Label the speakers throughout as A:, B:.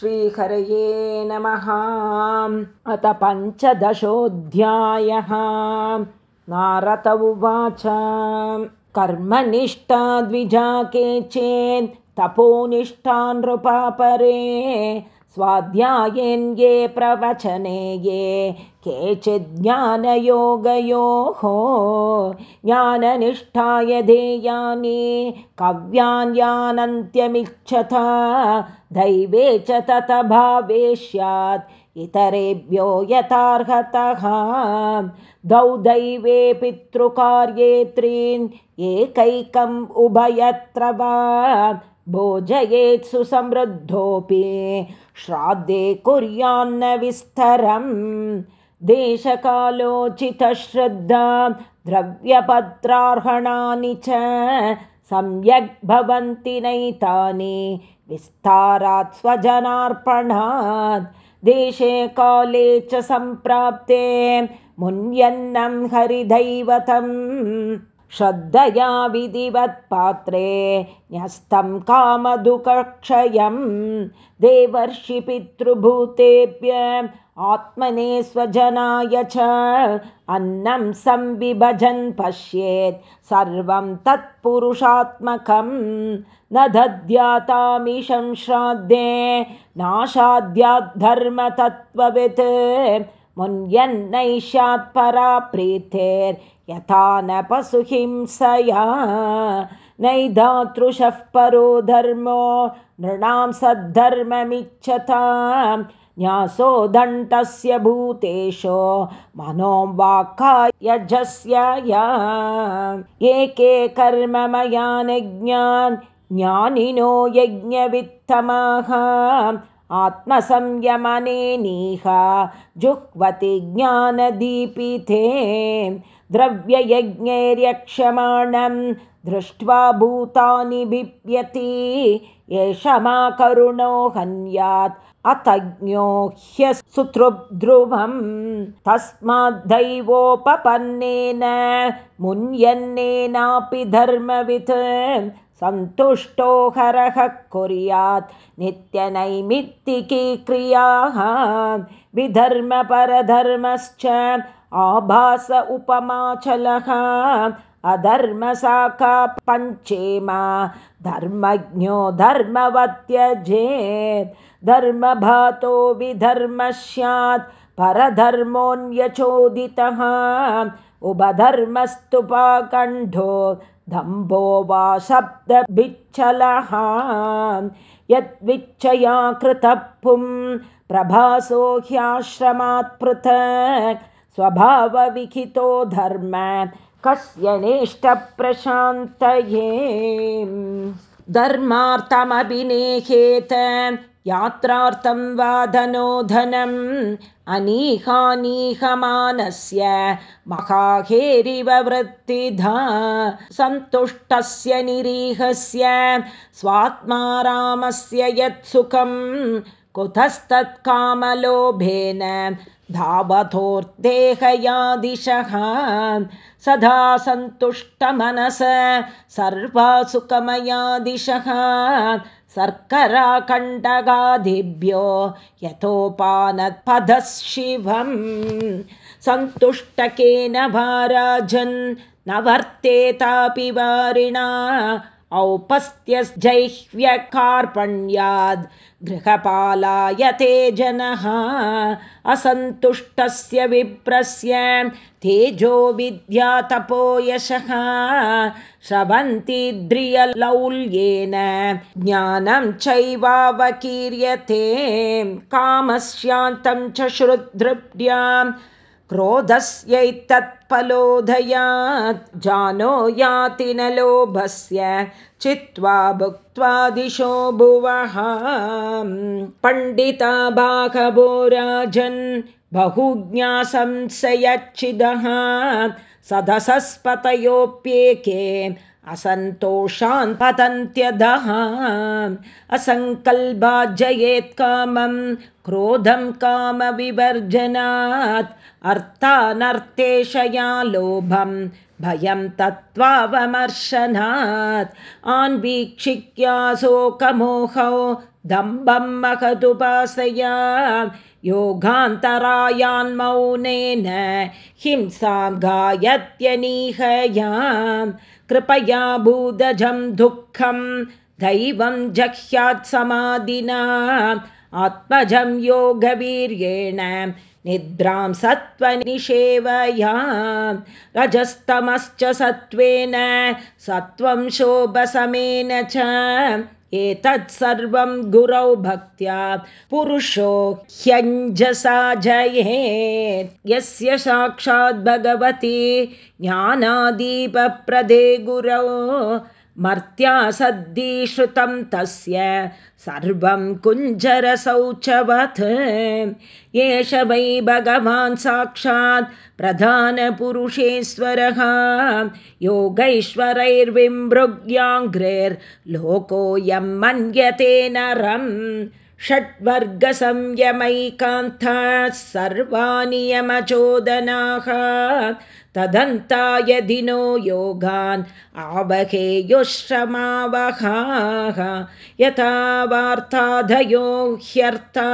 A: श्रीहरये नमः। अथ पञ्चदशोऽध्यायः। नारत उवाच। कर्मनिष्ठा द्विजा के चेत् तपोनिष्ठा नृपापरे स्वाध्यायेन् ये प्रवचने ये केचिज्ञानयोगयोः ज्ञाननिष्ठाय धेयानि कव्यान्यानन्त्यमिच्छथ दैवे च तत भावे स्यात् इतरेभ्यो यथार्हतः। द्वौ दैवे पितृकार्ये त्रीन् एकैकम् उभयत्र वा भोजयेत् सुसमृद्धोऽपि श्राद्धे कुर्यान्न विस्तरम्। देशकालोचितश्रद्धा द्रव्यपत्रार्हणानि च सम्यग् भवन्ति नैतानि। विस्तारात् स्वजनार्पणात्। देशे काले च सम्प्राप्ते मुन्यन्नं हरिदैवतम् श्रद्धया विधिवत्पात्रे न्यस्तं कामदुःखक्षयं देवर्षिपितृभूतेभ्य आत्मने स्वजनाय च अन्नं संविभजन् पश्येत् सर्वं तत्पुरुषात्मकं न दद्यातामिशं श्राद्धे नाशाद्याद्धर्मतत्त्ववित् मुन्यन्नैष्यात्परा प्रीतेर्यथा न पशुहिंसया नैधातृशः परो धर्मो नृणां सद्धर्ममिच्छता। न्यासो दण्टस्य भूतेषु मनो वाक्कायजस्य एके कर्ममयानज्ञान् ज्ञानिनो यज्ञवित्तमाः। आत्मसंयमनेनीह जुह्वति ज्ञानदीपिते द्रव्ययज्ञैर्यक्षमाणं दृष्ट्वा भूतानि बिप्यति एष मा करुणो हन्यात् अतज्ञो ह्यसुतृध्रुवं तस्माद्दैवोपपन्नेन मुन्यन्नेनापि धर्मवित् सन्तुष्टो हरः कुर्यात् नित्यनैमित्तिकी क्रियाः विधर्मपरधर्मश्च आभास उपमाचलः अधर्मसाका पञ्चेमा धर्मज्ञो धर्मवत्यजेत् धर्मभातो विधर्म स्यात् परधर्मोऽन्यचोदितः उभधर्मस्तु पाकण्ठो दम्भो वा शब्दभिच्छलः यद्विच्छया कृतः पुं प्रभासो ह्याश्रमात् पृथक् स्वभावविहितो धर्म कस्य नेष्टप्रशान्तये धर्मार्थमभिनेहेत यात्रार्थं वाधनो धनम् अनीहानीहमानस्य महाहेरिव वृत्तिधा। सन्तुष्टस्य निरीहस्य स्वात्मारामस्य यत्सुखं कुतस्तत्कामलोभेन धावतोर्देहया दिशः सदा सन्तुष्टमनस सर्वासुखमया दिशः शर्कराकण्डगादिभ्यो यथोपानत्पदः शिवं सन्तुष्टकेन भाराजन् न वर्तेतापि वारिणा औपस्त्यजैह्व्यकार्पण्याद् गृहपालायते जनः असन्तुष्टस्य विप्रस्य तेजो विद्या तपो यशः श्रवन्ति द्रियलौल्येन ज्ञानं चैवावकीर्यते कामस्यान्तं च श्रुद्धृप्यां क्रोधस्यैतत्फलोदयात् जानो याति न लोभस्य चित्वा भुक्त्वा दिशो भुवः। पण्डिता बाघवो राजन् बहुज्ञासंशयच्छिदः। सदसस्पतयोऽप्येके असन्तोषान् पतन्त्यधः असङ्कल्पाजयेत्कामं क्रोधं कामविवर्जनात्। अर्थानर्थेशया लोभं भयं तत्त्वावमर्शनात्। आन्वीक्षिक्या शोकमोहौ दम्बं महदुपासया योगान्तरायान्मौनेन हिंसां गायत्यनीहयां कृपया भूदजं दुःखं दैवं जह्यात् समाधिना। आत्मजं योगवीर्येण निद्रां सत्त्वनिषेवया रजस्तमश्च सत्त्वेन सत्त्वं शोभसमेन च। एतत्सर्वं गुरौ भक्त्या। पुरुषो ह्यञ्जसा जयेत्। यस्य साक्षात् भगवती ज्ञानादीपप्रदे गुरौ मर्त्या सद्दीश्रुतं तस्य सर्वं कुञ्जरशौचवत् एष वै भगवान् साक्षात् प्रधानपुरुषेश्वरः। योगैश्वरैर्विमृग्याङ्घ्रेर्लोकोऽयं मन्यते नरम् षड्वर्गसंयमैकान्ता सर्वानियमचोदनाः तदन्ताय दिनो योगान् आवहेयुश्रमावहाः यथा वार्ताधयो ह्यर्था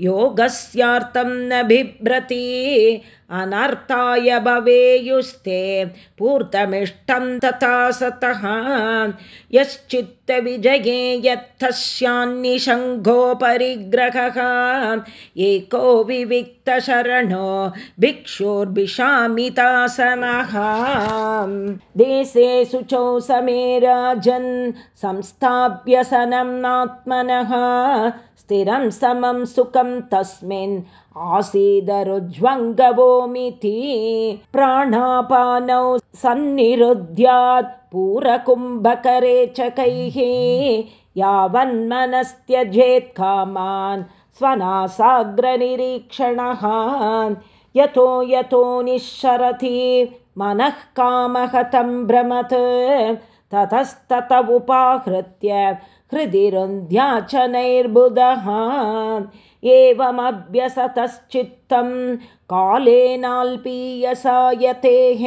A: योगस्यार्थं न बिभ्रति अनर्थाय भवेयुस्ते पूर्तमिष्टं तथा सतः। यश्चित्तविजये यत्तस्यान्निषङ्घोपरिग्रहः एको विविक्तशरणो भिक्षुर्भिषामितासनः देशे शुचौ समे राजन् संस्थाप्यसनम् आत्मनः स्थिरं समं सुखं तस्मिन् आसीदरुज्वङ्गवोमिति प्राणापानौ सन्निरुध्यात् पूरकुम्भकरे च कैः यावन्मनस्त्यजेत् कामान् स्वनासाग्रनिरीक्षणः यतो यतो निःशरति। मनः कामहतं भ्रमत्। ततस्तत उपाहृत्य हृदिरुन्ध्याचनैर्बुधः एवमभ्यसतश्चित्तं कालेनाल्पीयसायतेः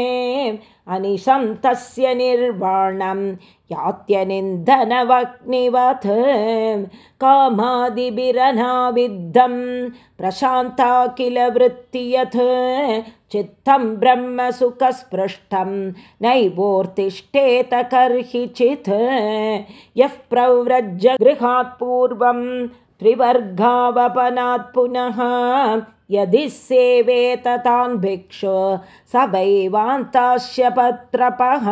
A: अनिशं तस्य निर्वाणं यात्यनिन्दनवग्निवत्। कामादिभिरनाविद्धं प्रशान्ता किल वृत्ति यत् चित्तं ब्रह्मसुखस्पृष्टं नैवोर्तिष्ठेत कर्हिचित् यः प्रव्रज गृहात् पूर्वं त्रिवर्गावपनात् पुनः यदि सेवेत तान् भिक्षु स वैवान्तास्य पत्रपः।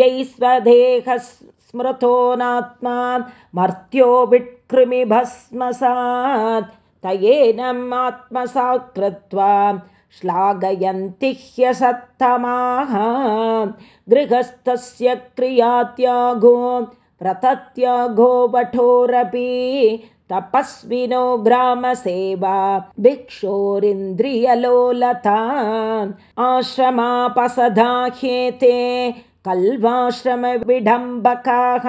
A: यै स्वदेहस्मृतो नात्मा मर्त्यो विट्कृमिभस्मसात् तयेनम् आत्मसा कृत्वा श्लाघयन्ति ह्यसत्तमाः। गृहस्थस्य क्रियात्यागो प्रतत्यागो वठोरपि तपस्विनो ग्रामसेवा भिक्षोरिन्द्रियलोलता आश्रमापसदाह्येते कल्वाश्रमविडम्बकाः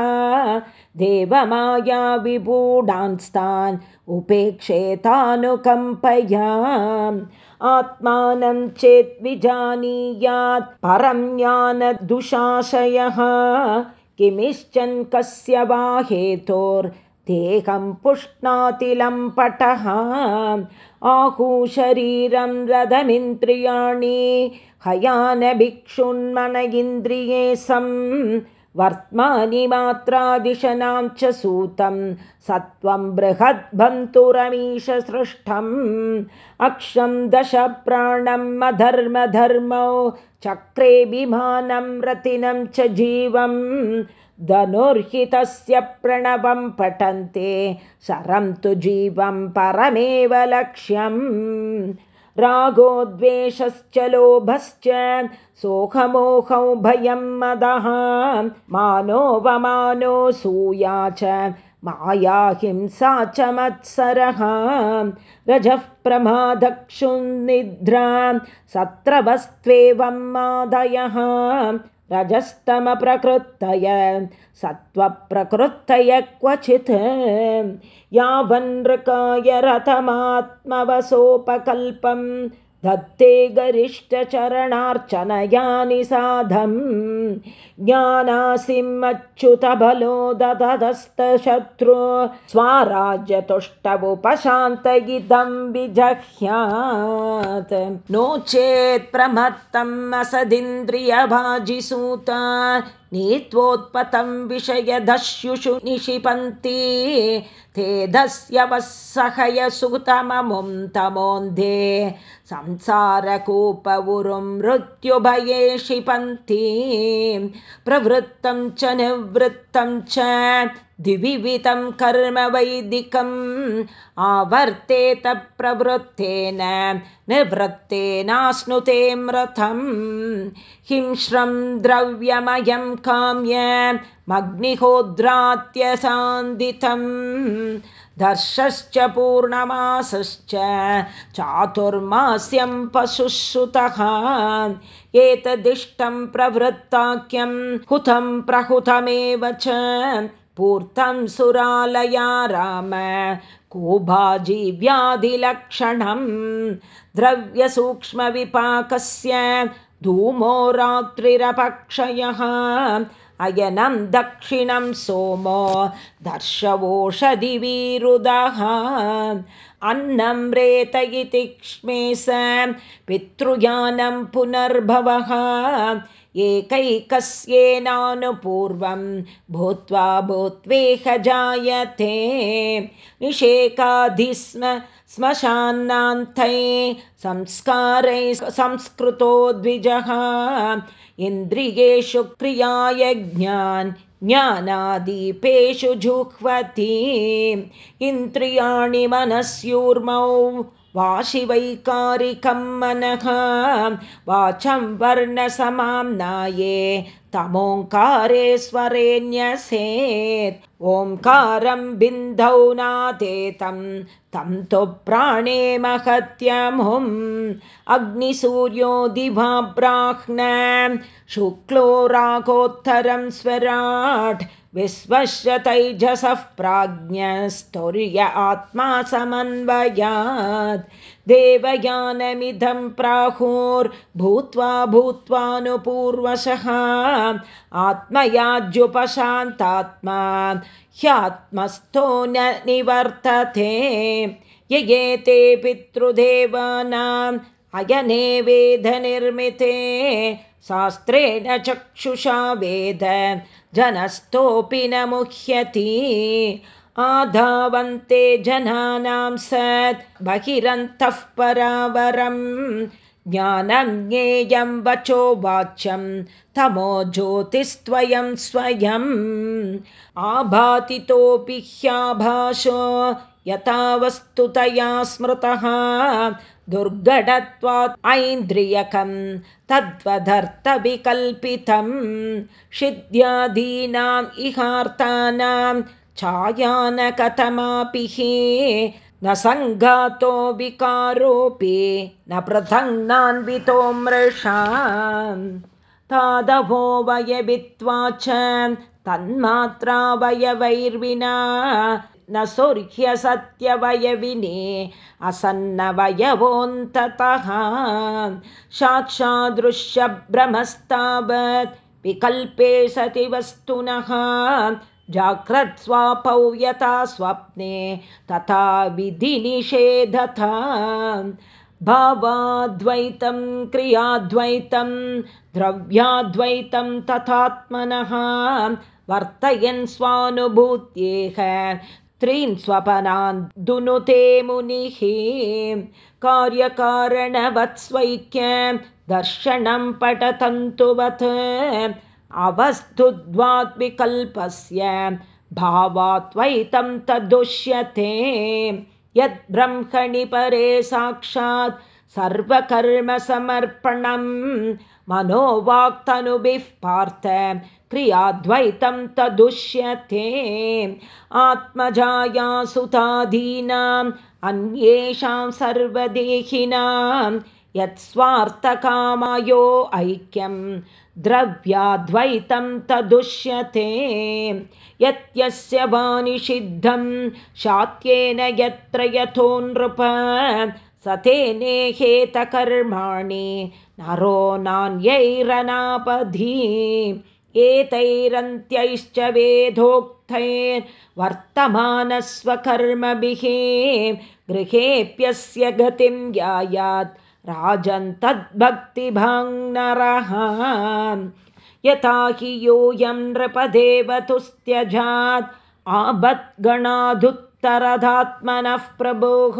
A: देवमाया विभूडांस्तान् उपेक्षेतानुकम्पया आत्मानं चेत् विजानीयात् परं ज्ञानदुशाशयः। किमिश्चन् कस्य वा हेतोर् देहं पुष्णातिलम्पटः आहूशरीरं रथमिन्द्रियाणि हयानभिक्षुन्मन इन्द्रिये सं वर्त्मानि मात्रादिशनां च सूतं सत्त्वं बृहद्भन्तुरमीशसृष्टम् अक्षं दशप्राणम् अधर्मधर्मौ चक्रेऽभिमानं रतिनं च जीवम्। धनुर्हितस्य प्रणवं पठन्ते शरं तु जीवं परमेव लक्ष्यम् रागोद्वेषश्च लोभश्च सोऽहमोहौ भयं मदः मानोऽवमानो सूया च माया हिंसा च मत्सरः रजः प्रमादक्षुन्निद्रा सत्रवस्त्वेवं मादयः रजस्तमप्रकृतय सत्त्वप्रकृतय क्वचित्। यावन्नृकाय रथमात्मवसोपकल्पं दत्ते गरिष्ठचरणार्चनयानि साधम्। ज्ञानासिमच्युतबलो ददस्तशत्रु स्वाराज्यतुष्टवुपशान्तयितं विजह्यात्। नो चेत् प्रमत्तम् असदिन्द्रियभाजिसूत नीत्वोत्पतं विषयदस्युषु निशिपन्ति ते दस्यवःसहयसुतममुं तमोन्धे संसारकूपवुरुं मृत्युभये क्षिपन्ति प्रवृत्तं च निवृत्तं च द्विविधं कर्म वैदिकम् आवर्तेत प्रवृत्तेन निवृत्तेनाश्नुते म्रथम् हिंश्रं द्रव्यमयं काम्यमग्निहोद्रात्यसान्दितम् दर्शश्च पूर्णमासश्च चातुर्मास्यं पशुश्रुतः। एतदिष्टं प्रवृत्ताख्यं हुतं प्रहुतमेव च पूर्तं सुरालया राम कोभाजीव्याधिलक्षणं द्रव्यसूक्ष्मविपाकस्य धूमो रात्रिरपक्षयः अयनं दक्षिणं सोमो दर्शवोषधिवीरुदः अन्नं रेत इति क्ष्मे स पितृयानं पुनर्भवः एकैकस्येनानुपूर्वं भूत्वा भूत्वेह जायते निषेकाधि स्म श्मशान्नान्ते संस्कारैः संस्कृतो द्विजः। इन्द्रियेषु क्रियायज्ञान् ज्ञानादीपेषु जुह्वति। इन्द्रियाणि मनस्यूर्मौ वाशिवैकारिकं मनः। वाचं वर्णसमाम्नाये तमोङ्कारे स्वरेण्यसेत् ओङ्कारं बिन्दौ नादेतं। तं तु प्राणे महत्यमुम् अग्निसूर्यो दिवा ब्राह्ण शुक्लो रागोत्तरं स्वराट् विश्वस्य तैजसः प्राज्ञस्तुर्य आत्मा समन्वयात्। देवयानमिदं प्राहुर्भूत्वा भूत्वानुपूर्वशः। आत्मयाज्युपशान्तात्मा ह्यात्मस्थो न निवर्तते। ययेते पितृदेवानाम् अयने वेदनिर्मिते शास्त्रेण चक्षुषा वेद जनस्तोऽपि न मुह्यति। आधावन्ते जनानां सत् बहिरन्तः परावरम् ज्ञानं ज्ञेयं वचो वाच्यं तमो ज्योतिस्त्वयं स्वयम्। आभातितोऽपि ह्याभाषो यथा वस्तुतया स्मृतः दुर्घटत्वात् ऐन्द्रियकं तद्वदर्थविकल्पितं शिद्यादीनाम् इहार्तानां छायानकथमापि न सङ्घातो विकारोऽपि न पृथङ्नान्वितो मृषा तादवो वयवित्वा च तन्मात्रा वयवैर्विना न सत्यवयविने असन्नवयवोऽन्ततः। साक्षादृश्यभ्रमस्तावत् विकल्पे सति वस्तुनः। जाग्रत्स्वापौ यथा स्वप्ने तथा विधिनिषेधथा भावाद्वैतं क्रियाद्वैतं द्रव्याद्वैतं तथात्मनः वर्तयन् स्वानुभूत्येह। त्रीन् स्वपनान् दुनुते मुनिः। कार्यकारणवत्स्वैक्यं दर्शनं पठतन्तुवत्। अवस्तुद्वाद्विकल्पस्य भावात्वैतं तदुष्यते। यद्ब्रह्मणि परे साक्षात् सर्वकर्मसमर्पणं मनोवाक्तनुभिः पार्थ क्रियाद्वैतं तदुष्यते। आत्मजाया सुतादीनाम् अन्येषां सर्वदेहिनां यत्स्वार्थकामयो ऐक्यं। द्रव्याद्वैतं तदुष्यते। यत्यस्य वानिषिद्धं शात्येन यत्र यथो नृप स तेनेहेतकर्माणि नरो नान्यैरनापधी एतैरन्त्यैश्च वेदोक्तैर्वर्तमानस्वकर्मभिः गृहेऽप्यस्य गतिं यायात् राजन् तद्भक्तिभाङ्नरः। यथा हि योऽयं नृपदेवतुस्त्यजात् आपद्गणादुत्तरदात्मनः प्रभोः।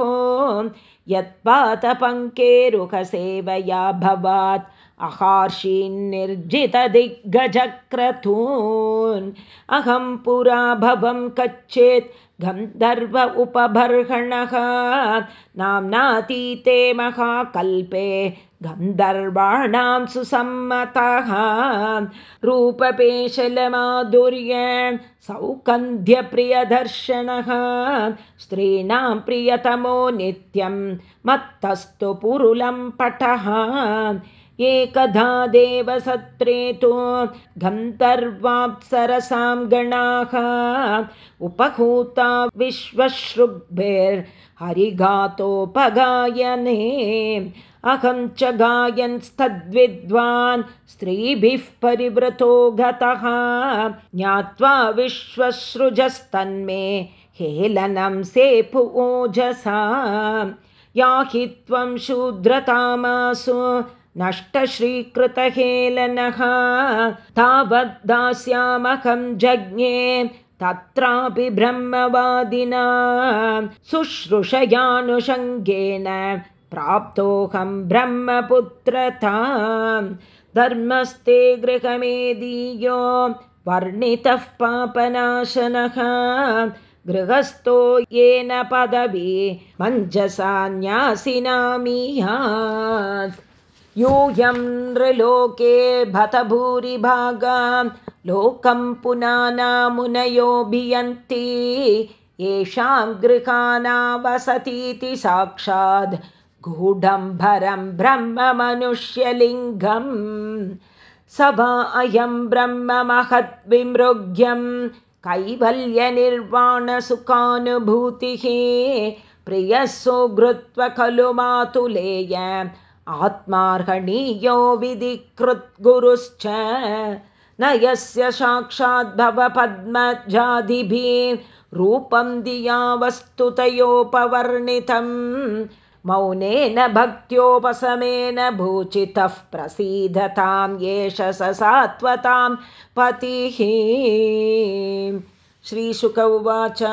A: यत्पातपङ्केरुकसेवया भवात् अहार्षीन्निर्जितदिग्गजक्रतून् अहं पुरा भवं कच्चित् गन्धर्व उपबर्हणः नाम्नातीते महाकल्पे गन्धर्वाणां सुसम्मतः। रूपपेशलमाधुर्य सौकन्ध्यप्रियदर्शनः। स्त्रीणां प्रियतमो नित्यं मत्तस्तु पुरुलं पटः एकधा देवसत्रे तु गन्धर्वाप्सरसां गणाः उपहूता विश्वश्रुग्भिर्हरिघातोपगायने। अहं च गायन्स्तद्विद्वान् स्त्रीभिः परिवृतो गतः। ज्ञात्वा विश्वसृजस्तन्मे हेलनं सेपु ओजसा। याहि त्वं शूद्रतामासु नष्टश्रीकृतहेलनः तावद्दास्यामहं जज्ञे तत्रापि ब्रह्मवादिना शुश्रूषयानुषङ्गेन प्राप्तोऽहं ब्रह्मपुत्रता। धर्मस्ते गृहमेदीयो वर्णितः पापनाशनः गृहस्थो येन पदवी मञ्जसा न्यासिनामीयात् यूयं नृलोके भत भूरिभागा लोकं पुनानामुनयोभियन्ति येषां गृहानावसतीति साक्षात् गूढम्भरं ब्रह्ममनुष्यलिङ्गं स वा अयं ब्रह्ममहद्विमृग्यं कैवल्यनिर्वाणसुखानुभूतिः प्रियः सुघृत्व खलु मातुलेय आत्मार्हणीयो विधिकृद्गुरुश्च न यस्य साक्षाद्भवपद्मजादिभिः रूपं धिया वस्तुतयोपवर्णितं मौनेन भक्त्योपशमेन भूचितः प्रसीदतां एष स सात्वतां पतिः। श्रीशुक उवाच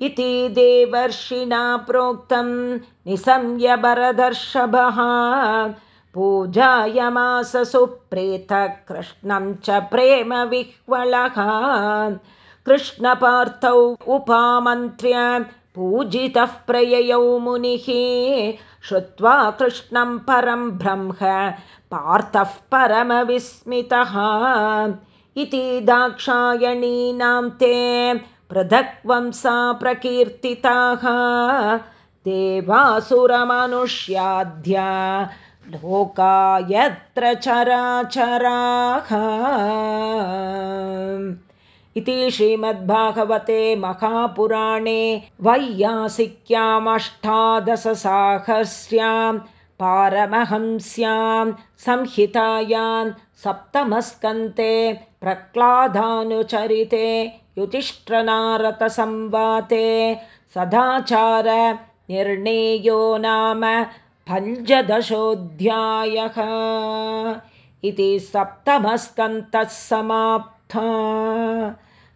A: इति देवर्षिणा प्रोक्तं निसंयभरदर्शभः पूजायमास सुप्रेतकृष्णं च प्रेमविह्वलः। कृष्णपार्थौ उपामन्त्र्य पूजितः प्रययौ मुनिः। श्रुत्वा कृष्णं परं ब्रह्म पार्थः परमविस्मितः। इति दाक्षायणीनां ते पृथक्वंसा प्रकीर्तिताः देवासुरमनुष्याद्या लोका यत्र चराचराः। इति श्रीमद्भागवते महापुराणे वैयासिक्यामष्टादशसाहस्र्यां पारमहंस्यां संहितायां सप्तमस्कन्ते प्रह्लादानुचरिते युधिष्ठनारतसंवाते सदाचारनिर्णेयो नाम पञ्चदशोऽध्यायः। इति सप्तमस्कन्तः समाप्ता।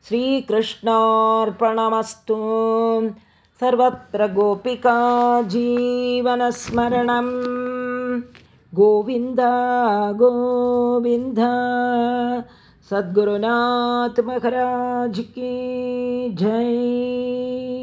A: श्रीकृष्णार्पणमस्तु। सर्वत्र गोपिका जीवनस्मरणं। गोविन्द गोविन्द सद्गुरुनाथ महाराज की जय